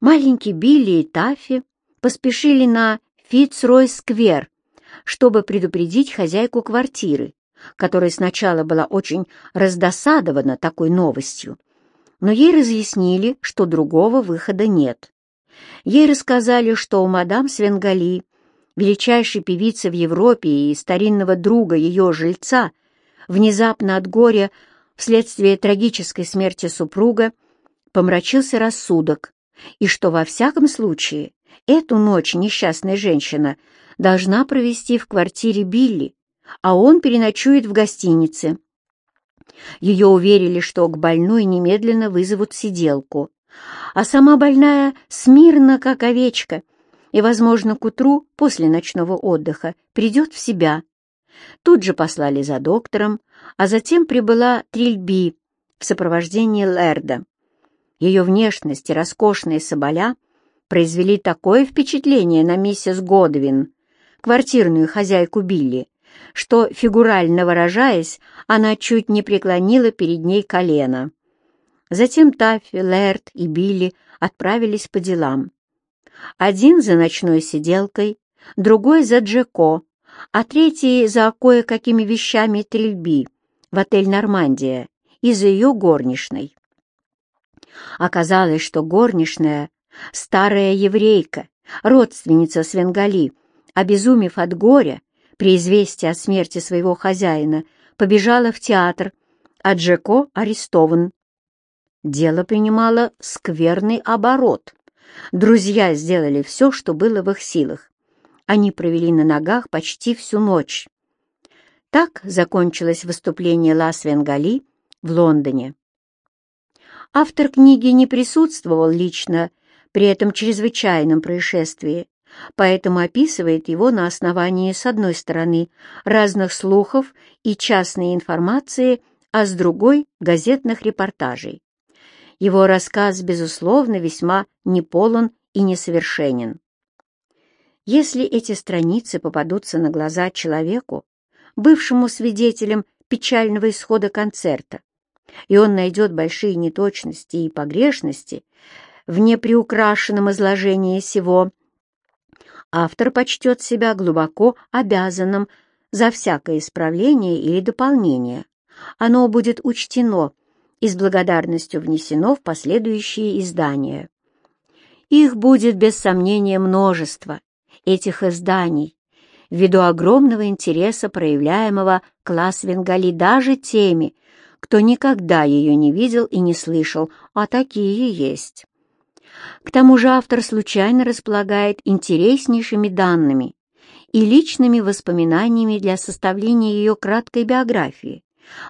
Маленький Билли и Таффи поспешили на Фитцрой-сквер, чтобы предупредить хозяйку квартиры, которая сначала была очень раздосадована такой новостью. Но ей разъяснили, что другого выхода нет. Ей рассказали, что у мадам Свенгали, величайшей певицы в Европе и старинного друга ее жильца, внезапно от горя вследствие трагической смерти супруга помрачился рассудок, и что во всяком случае эту ночь несчастная женщина должна провести в квартире Билли, а он переночует в гостинице. Ее уверили, что к больной немедленно вызовут сиделку, а сама больная смирно, как овечка, и, возможно, к утру, после ночного отдыха, придет в себя. Тут же послали за доктором, а затем прибыла Трильби в сопровождении Лерда. Ее внешность и роскошные соболя произвели такое впечатление на миссис Годвин, квартирную хозяйку Билли, что, фигурально выражаясь, она чуть не преклонила перед ней колено. Затем Таффи, Лэрд и Билли отправились по делам. Один за ночной сиделкой, другой за Джеко, а третий за кое-какими вещами Трильби в отель «Нормандия» и за ее горничной. Оказалось, что горничная — старая еврейка, родственница Свенгали, обезумев от горя, при известии о смерти своего хозяина, побежала в театр, а Джеко арестован. Дело принимало скверный оборот. Друзья сделали все, что было в их силах. Они провели на ногах почти всю ночь. Так закончилось выступление Ла Свенгали в Лондоне. Автор книги не присутствовал лично при этом чрезвычайном происшествии, поэтому описывает его на основании, с одной стороны, разных слухов и частной информации, а с другой — газетных репортажей. Его рассказ, безусловно, весьма неполон и несовершенен. Если эти страницы попадутся на глаза человеку, бывшему свидетелем печального исхода концерта, и он найдет большие неточности и погрешности в неприукрашенном изложении сего, автор почтет себя глубоко обязанным за всякое исправление или дополнение. Оно будет учтено и с благодарностью внесено в последующие издания. Их будет без сомнения множество, этих изданий, ввиду огромного интереса, проявляемого к Ласвенгали даже теми, кто никогда ее не видел и не слышал, а такие есть. К тому же автор случайно располагает интереснейшими данными и личными воспоминаниями для составления ее краткой биографии,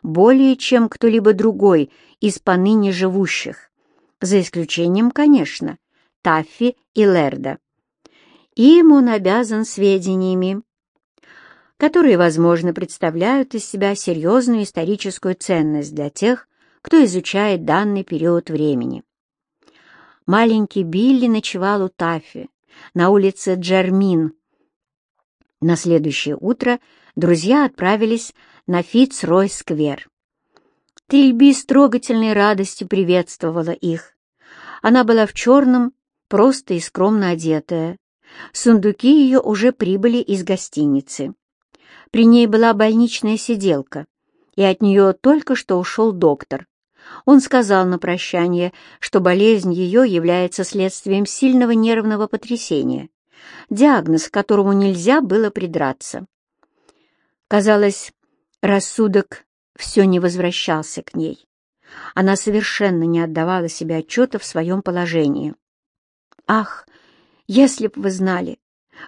более чем кто-либо другой из поныне живущих, за исключением, конечно, Таффи и Лерда. Им он обязан сведениями, которые, возможно, представляют из себя серьезную историческую ценность для тех, кто изучает данный период времени. Маленький Билли ночевал у Таффи на улице Джермин. На следующее утро друзья отправились на Фитц-Рой-сквер. Трильби с трогательной радостью приветствовала их. Она была в черном, просто и скромно одетая. Сундуки ее уже прибыли из гостиницы. При ней была больничная сиделка, и от нее только что ушел доктор. Он сказал на прощание, что болезнь ее является следствием сильного нервного потрясения, диагноз к которому нельзя было придраться. Казалось, рассудок все не возвращался к ней. Она совершенно не отдавала себе отчета в своем положении. «Ах, если б вы знали,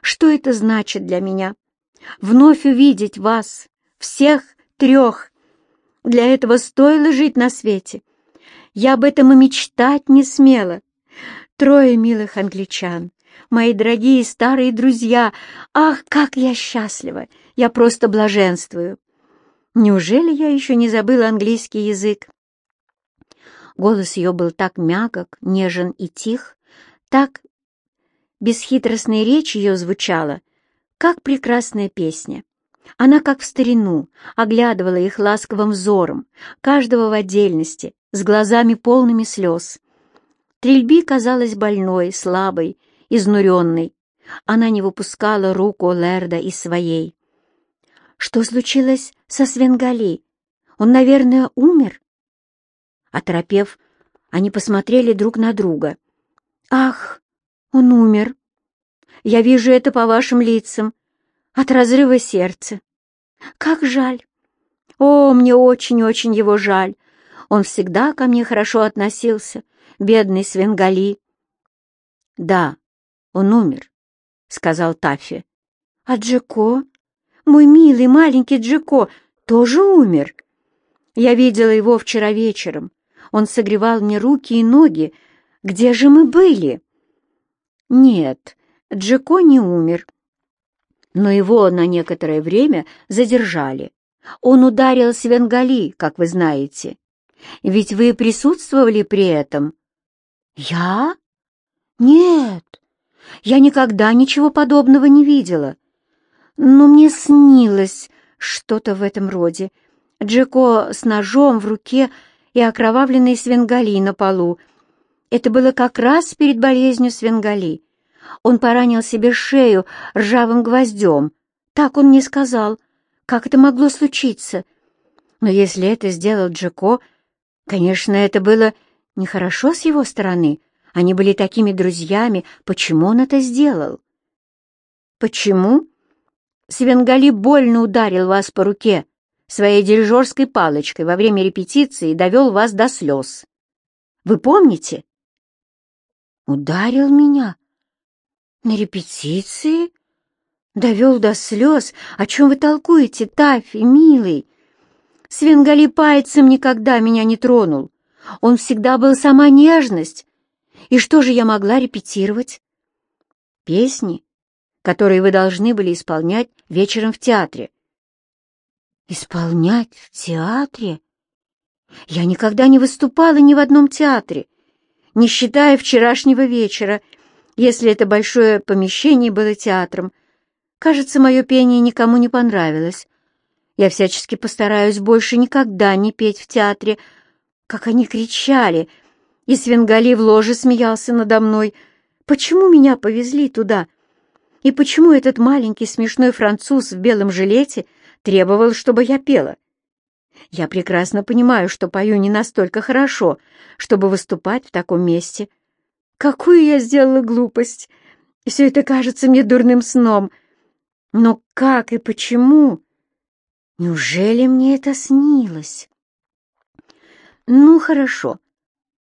что это значит для меня, вновь увидеть вас, всех трех, для этого стоило жить на свете. Я об этом и мечтать не смела. Трое милых англичан, мои дорогие старые друзья. Ах, как я счастлива! Я просто блаженствую. Неужели я еще не забыла английский язык? Голос ее был так мягок, нежен и тих, так бесхитростная речь ее звучала, как прекрасная песня. Она, как в старину, оглядывала их ласковым взором, каждого в отдельности, с глазами полными слез. Трильби казалась больной, слабой, изнуренной. Она не выпускала руку Лерда из своей. «Что случилось со Свенгали? Он, наверное, умер?» Оторопев, они посмотрели друг на друга. «Ах, он умер! Я вижу это по вашим лицам, от разрыва сердца. Как жаль! О, мне очень-очень его жаль. Он всегда ко мне хорошо относился, бедный Свенгали. Да, он умер, — сказал Таффи. А Джеко, мой милый маленький Джеко, тоже умер. Я видела его вчера вечером. Он согревал мне руки и ноги. Где же мы были? Нет, Джеко не умер. Но его на некоторое время задержали. Он ударил Свенгали, как вы знаете. Ведь вы присутствовали при этом. Я? Нет, я никогда ничего подобного не видела. Но мне снилось что-то в этом роде. Джеко с ножом в руке и окровавленный свенгали на полу. Это было как раз перед болезнью свенгали. Он поранил себе шею ржавым гвоздем. Так он мне сказал. Как это могло случиться? Но если это сделал Джеко, конечно, это было нехорошо с его стороны. Они были такими друзьями. Почему он это сделал? Почему? Свенгали больно ударил вас по руке своей дирижерской палочкой во время репетиции и довел вас до слез. Вы помните? Ударил меня? На репетиции? Довел до слез? О чем вы толкуете, Таффи, милый? Свенгали пальцем никогда меня не тронул. Он всегда был сама нежность. И что же я могла репетировать? Песни, которые вы должны были исполнять вечером в театре. Исполнять в театре? Я никогда не выступала ни в одном театре, не считая вчерашнего вечера, если это большое помещение было театром. Кажется, мое пение никому не понравилось. Я всячески постараюсь больше никогда не петь в театре. Как они кричали, и Свенгали в ложе смеялся надо мной. Почему меня повезли туда? И почему этот маленький смешной француз в белом жилете — требовал, чтобы я пела. Я прекрасно понимаю, что пою не настолько хорошо, чтобы выступать в таком месте. Какую я сделала глупость! Все это кажется мне дурным сном. Но как и почему? Неужели мне это снилось? Ну, хорошо.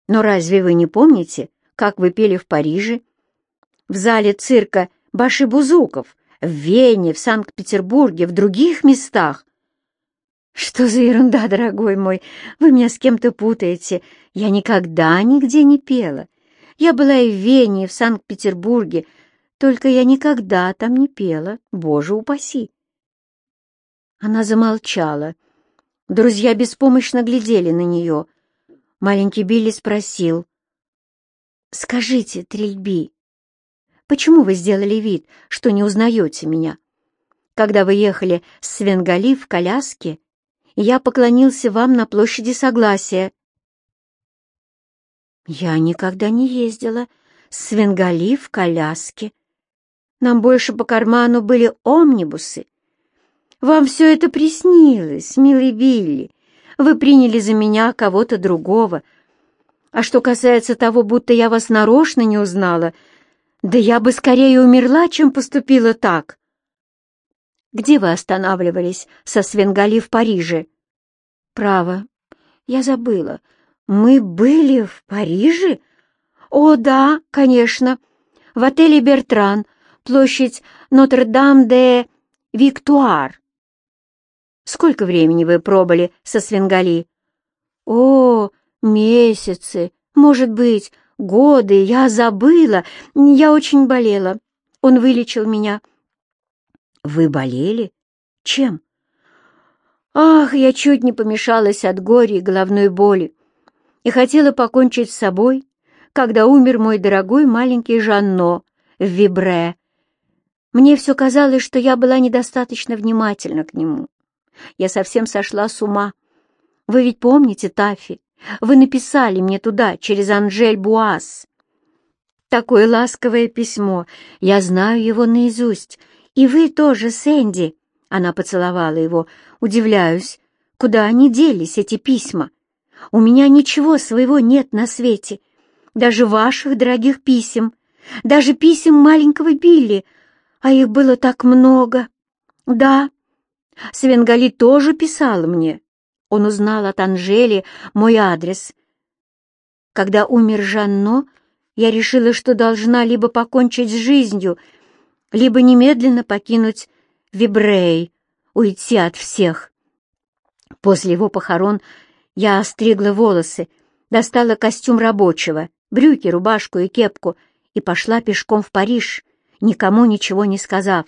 Но разве вы не помните, как вы пели в Париже? В зале цирка Башибузуков в Вене, в Санкт-Петербурге, в других местах. Что за ерунда, дорогой мой, вы меня с кем-то путаете. Я никогда нигде не пела. Я была и в Вене, и в Санкт-Петербурге, только я никогда там не пела, боже упаси. Она замолчала. Друзья беспомощно глядели на нее. Маленький Билли спросил. «Скажите, Трильби, Почему вы сделали вид, что не узнаете меня? Когда вы ехали с Свенгали в коляске, я поклонился вам на площади Согласия. Я никогда не ездила с Свенгали в коляске. Нам больше по карману были омнибусы. Вам все это приснилось, милый Билли. Вы приняли за меня кого-то другого. А что касается того, будто я вас нарочно не узнала — да я бы скорее умерла, чем поступила так. Где вы останавливались со Свенгали в Париже? Право, я забыла. Мы были в Париже? О, да, конечно. В отеле «Бертран», площадь Нотр-Дам-де-Виктуар. Сколько времени вы пробыли со Свенгали? О, месяцы, может быть, годы, я забыла, я очень болела. Он вылечил меня. Вы болели? Чем? Ах, я чуть не помешалась от горя и головной боли и хотела покончить с собой, когда умер мой дорогой маленький Жанно в Вибре. Мне все казалось, что я была недостаточно внимательна к нему. Я совсем сошла с ума. Вы ведь помните, Таффи, Вы написали мне туда через Анжель Буас. Такое ласковое письмо. Я знаю его наизусть. И вы тоже, Сэнди. Она поцеловала его. Удивляюсь, куда они делись, эти письма? У меня ничего своего нет на свете. Даже ваших дорогих писем. Даже писем маленького Билли. А их было так много. Да, Свенгали тоже писал мне. Он узнал от Анжели мой адрес. Когда умер Жанно, я решила, что должна либо покончить с жизнью, либо немедленно покинуть Вибрей, уйти от всех. После его похорон я остригла волосы, достала костюм рабочего, брюки, рубашку и кепку и пошла пешком в Париж, никому ничего не сказав.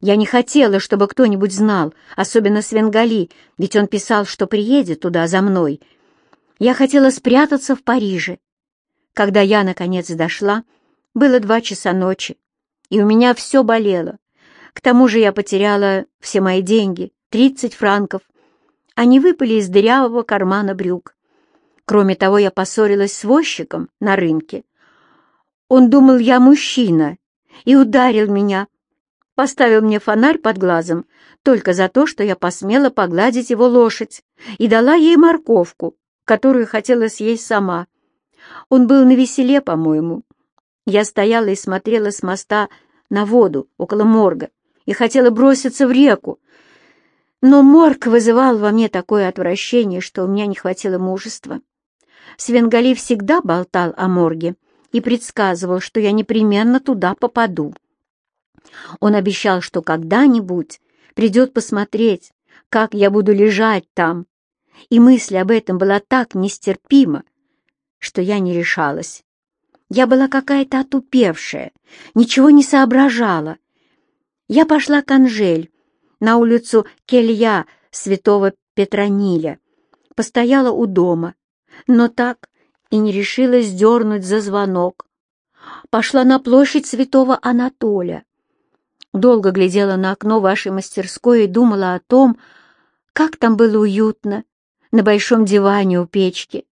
Я не хотела, чтобы кто-нибудь знал, особенно Свенгали, ведь он писал, что приедет туда за мной. Я хотела спрятаться в Париже. Когда я, наконец, дошла, было два часа ночи, и у меня все болело. К тому же я потеряла все мои деньги, тридцать франков. Они выпали из дырявого кармана брюк. Кроме того, я поссорилась с возчиком на рынке. Он думал, я мужчина, и ударил меня, поставил мне фонарь под глазом только за то, что я посмела погладить его лошадь и дала ей морковку, которую хотела съесть сама. Он был на веселе, по-моему. Я стояла и смотрела с моста на воду около морга и хотела броситься в реку, но морг вызывал во мне такое отвращение, что у меня не хватило мужества. Свенгали всегда болтал о морге и предсказывал, что я непременно туда попаду. Он обещал, что когда-нибудь придет посмотреть, как я буду лежать там, и мысль об этом была так нестерпима, что я не решалась. Я была какая-то отупевшая, ничего не соображала. Я пошла к Анжель, на улицу Келья святого Петрониля, постояла у дома, но так и не решилась дернуть за звонок. Пошла на площадь святого Анатолия, долго глядела на окно вашей мастерской и думала о том, как там было уютно, на большом диване у печки.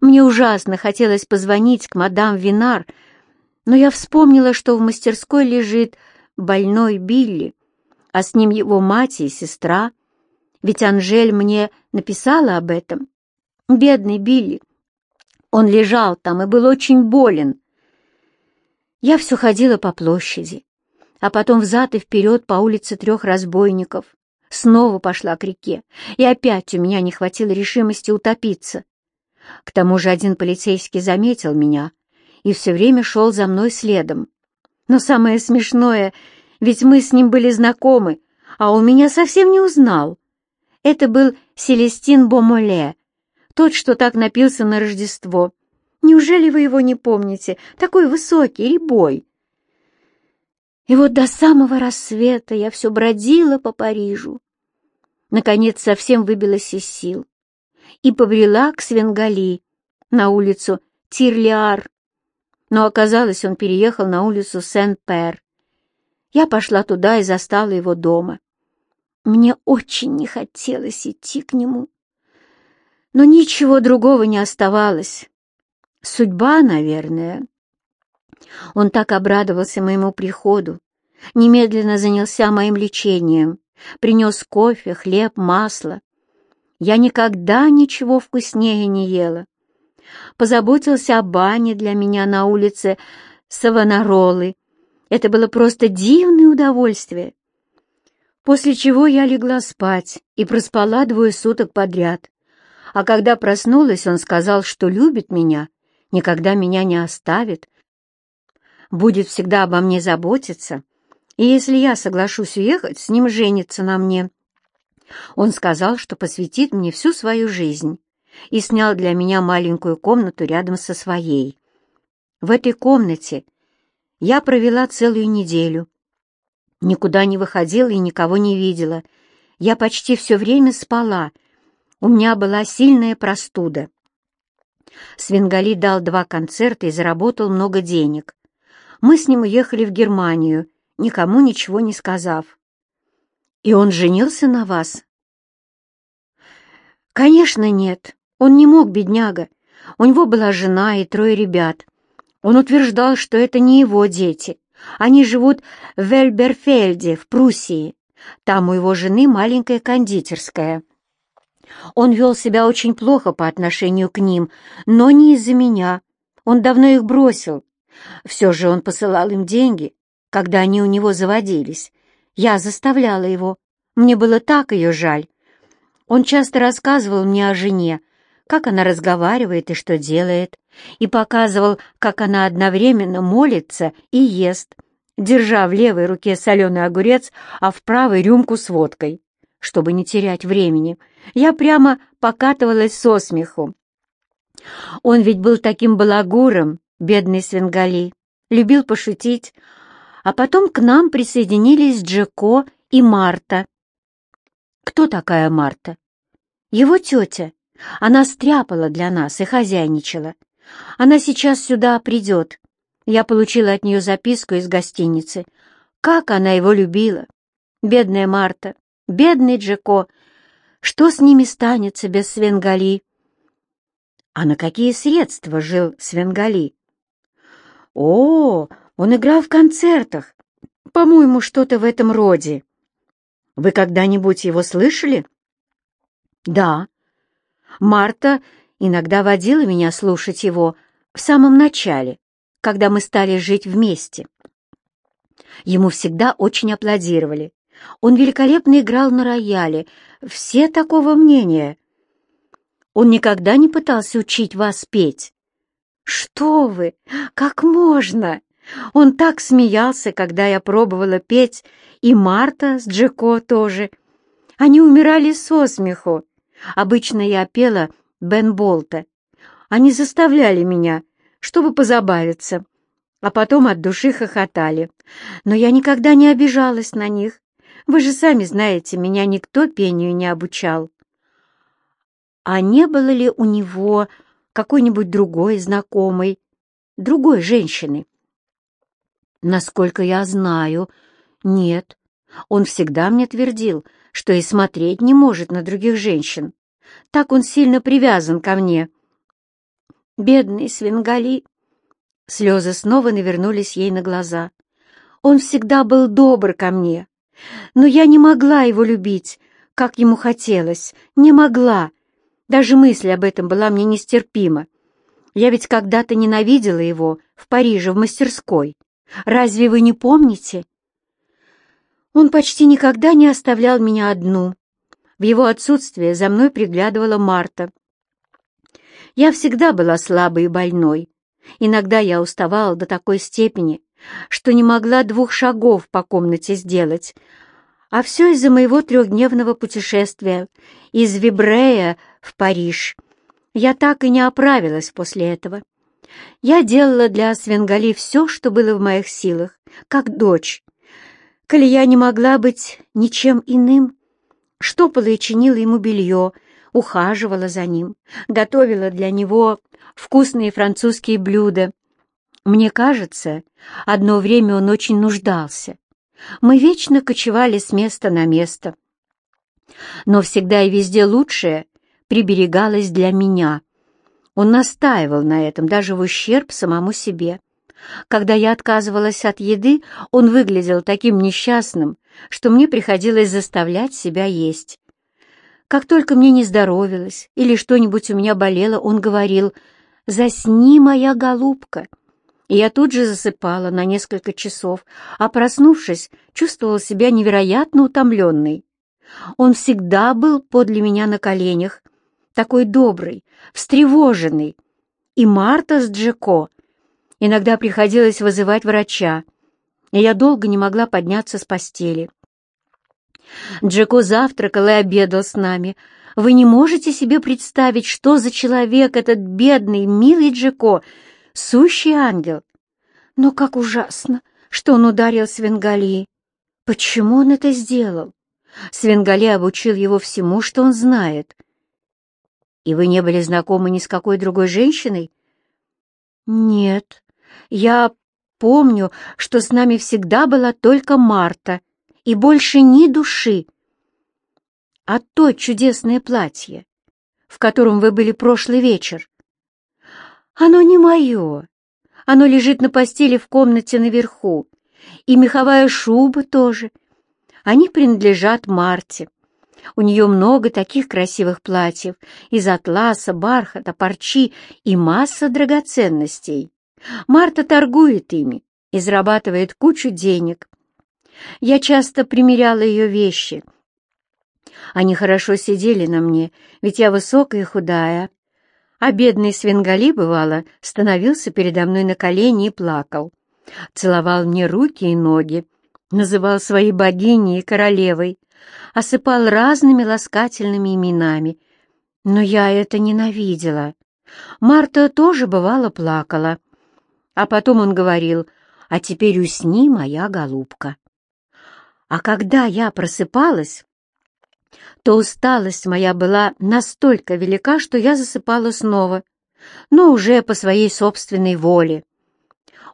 Мне ужасно хотелось позвонить к мадам Винар, но я вспомнила, что в мастерской лежит больной Билли, а с ним его мать и сестра, ведь Анжель мне написала об этом. Бедный Билли. Он лежал там и был очень болен. Я все ходила по площади, а потом взад и вперед по улице трех разбойников. Снова пошла к реке, и опять у меня не хватило решимости утопиться. К тому же один полицейский заметил меня и все время шел за мной следом. Но самое смешное, ведь мы с ним были знакомы, а он меня совсем не узнал. Это был Селестин Бомоле, тот, что так напился на Рождество. Неужели вы его не помните? Такой высокий, рябой. И вот до самого рассвета я все бродила по Парижу. Наконец совсем выбилась из сил и побрела к Свенгали на улицу Тирлиар. Но оказалось, он переехал на улицу Сен-Пер. Я пошла туда и застала его дома. Мне очень не хотелось идти к нему. Но ничего другого не оставалось. Судьба, наверное. Он так обрадовался моему приходу, немедленно занялся моим лечением, принес кофе, хлеб, масло. Я никогда ничего вкуснее не ела. Позаботился о бане для меня на улице Савонаролы. Это было просто дивное удовольствие. После чего я легла спать и проспала двое суток подряд. А когда проснулась, он сказал, что любит меня, никогда меня не оставит, будет всегда обо мне заботиться, и если я соглашусь уехать, с ним женится на мне. Он сказал, что посвятит мне всю свою жизнь и снял для меня маленькую комнату рядом со своей. В этой комнате я провела целую неделю. Никуда не выходила и никого не видела. Я почти все время спала. У меня была сильная простуда. Свенгали дал два концерта и заработал много денег мы с ним уехали в Германию, никому ничего не сказав. И он женился на вас? Конечно, нет. Он не мог, бедняга. У него была жена и трое ребят. Он утверждал, что это не его дети. Они живут в Вельберфельде, в Пруссии. Там у его жены маленькая кондитерская. Он вел себя очень плохо по отношению к ним, но не из-за меня. Он давно их бросил. Все же он посылал им деньги, когда они у него заводились. Я заставляла его. Мне было так ее жаль. Он часто рассказывал мне о жене, как она разговаривает и что делает, и показывал, как она одновременно молится и ест, держа в левой руке соленый огурец, а в правой рюмку с водкой. Чтобы не терять времени, я прямо покатывалась со смеху. Он ведь был таким балагуром, бедный Свенгали, любил пошутить, а потом к нам присоединились Джеко и Марта. Кто такая Марта? Его тетя. Она стряпала для нас и хозяйничала. Она сейчас сюда придет. Я получила от нее записку из гостиницы. Как она его любила! Бедная Марта, бедный Джеко. Что с ними станется без Свенгали? А на какие средства жил Свенгали? О, он играл в концертах. По-моему, что-то в этом роде. Вы когда-нибудь его слышали? Да. Марта иногда водила меня слушать его в самом начале, когда мы стали жить вместе. Ему всегда очень аплодировали. Он великолепно играл на рояле. Все такого мнения. Он никогда не пытался учить вас петь. Что вы? Как можно? Он так смеялся, когда я пробовала петь, и Марта с Джеко тоже. Они умирали со смеху. Обычно я пела Бен Болта. Они заставляли меня, чтобы позабавиться, а потом от души хохотали. Но я никогда не обижалась на них. Вы же сами знаете, меня никто пению не обучал. А не было ли у него какой-нибудь другой знакомой, другой женщины? Насколько я знаю, нет. Он всегда мне твердил, что и смотреть не может на других женщин. Так он сильно привязан ко мне. Бедный Свенгали. Слезы снова навернулись ей на глаза. Он всегда был добр ко мне. Но я не могла его любить, как ему хотелось. Не могла. Даже мысль об этом была мне нестерпима. Я ведь когда-то ненавидела его в Париже в мастерской. Разве вы не помните? Он почти никогда не оставлял меня одну. В его отсутствие за мной приглядывала Марта. Я всегда была слабой и больной. Иногда я уставала до такой степени, что не могла двух шагов по комнате сделать. А все из-за моего трехдневного путешествия из Вибрея в Париж. Я так и не оправилась после этого. Я делала для Свенгали все, что было в моих силах, как дочь. Коли я не могла быть ничем иным, штопала и чинила ему белье, ухаживала за ним, готовила для него вкусные французские блюда. Мне кажется, одно время он очень нуждался. Мы вечно кочевали с места на место. Но всегда и везде лучшее приберегалось для меня — он настаивал на этом даже в ущерб самому себе. Когда я отказывалась от еды, он выглядел таким несчастным, что мне приходилось заставлять себя есть. Как только мне не здоровилось или что-нибудь у меня болело, он говорил «Засни, моя голубка!» И я тут же засыпала на несколько часов, а проснувшись, чувствовала себя невероятно утомленной. Он всегда был подле меня на коленях, такой добрый, встревоженный. И Марта с Джеко. Иногда приходилось вызывать врача, и я долго не могла подняться с постели. Джеко завтракал и обедал с нами. Вы не можете себе представить, что за человек этот бедный, милый Джеко, сущий ангел. Но как ужасно, что он ударил Свенгали. Почему он это сделал? Свенгали обучил его всему, что он знает — и вы не были знакомы ни с какой другой женщиной? Нет. Я помню, что с нами всегда была только Марта, и больше ни души. А то чудесное платье. в котором вы были прошлый вечер?» «Оно не мое. Оно лежит на постели в комнате наверху. И меховая шуба тоже. Они принадлежат Марте. У нее много таких красивых платьев из атласа, бархата, парчи и масса драгоценностей. Марта торгует ими и зарабатывает кучу денег. Я часто примеряла ее вещи. Они хорошо сидели на мне, ведь я высокая и худая. А бедный Свенгали, бывало, становился передо мной на колени и плакал. Целовал мне руки и ноги, называл своей богиней и королевой, осыпал разными ласкательными именами. Но я это ненавидела. Марта тоже, бывало, плакала. А потом он говорил, «А теперь усни, моя голубка». А когда я просыпалась, то усталость моя была настолько велика, что я засыпала снова, но уже по своей собственной воле.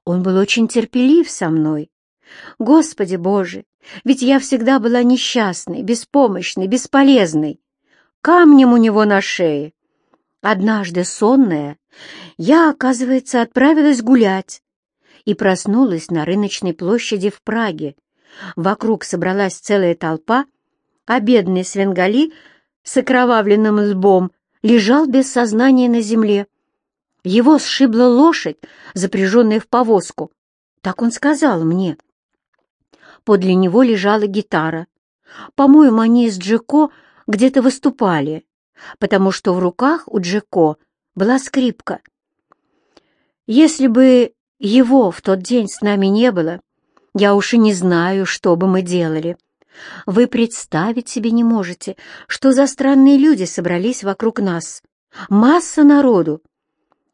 Он был очень терпелив со мной. Господи Боже, ведь я всегда была несчастной, беспомощной, бесполезной, камнем у него на шее. Однажды сонная, я, оказывается, отправилась гулять и проснулась на рыночной площади в Праге. Вокруг собралась целая толпа, а бедный Свенгали с окровавленным лбом лежал без сознания на земле. Его сшибла лошадь, запряженная в повозку. Так он сказал мне. Подле него лежала гитара. По-моему, они с Джеко где-то выступали, потому что в руках у Джеко была скрипка. Если бы его в тот день с нами не было, я уж и не знаю, что бы мы делали. Вы представить себе не можете, что за странные люди собрались вокруг нас. Масса народу.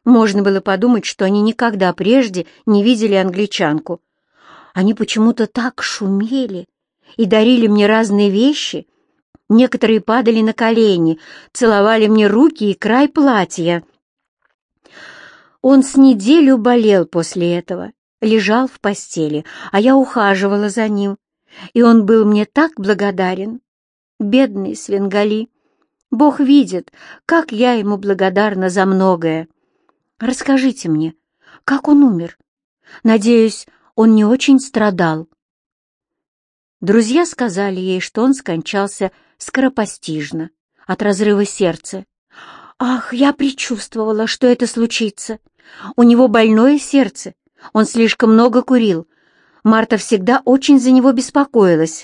Можно было подумать, что они никогда прежде не видели англичанку. Они почему-то так шумели и дарили мне разные вещи. Некоторые падали на колени, целовали мне руки и край платья. Он с неделю болел после этого, лежал в постели, а я ухаживала за ним, и он был мне так благодарен. Бедный Свенгали. Бог видит, как я ему благодарна за многое. Расскажите мне, как он умер? Надеюсь, он не очень страдал. Друзья сказали ей, что он скончался скоропостижно, от разрыва сердца. Ах, я предчувствовала, что это случится. У него больное сердце, он слишком много курил, Марта всегда очень за него беспокоилась.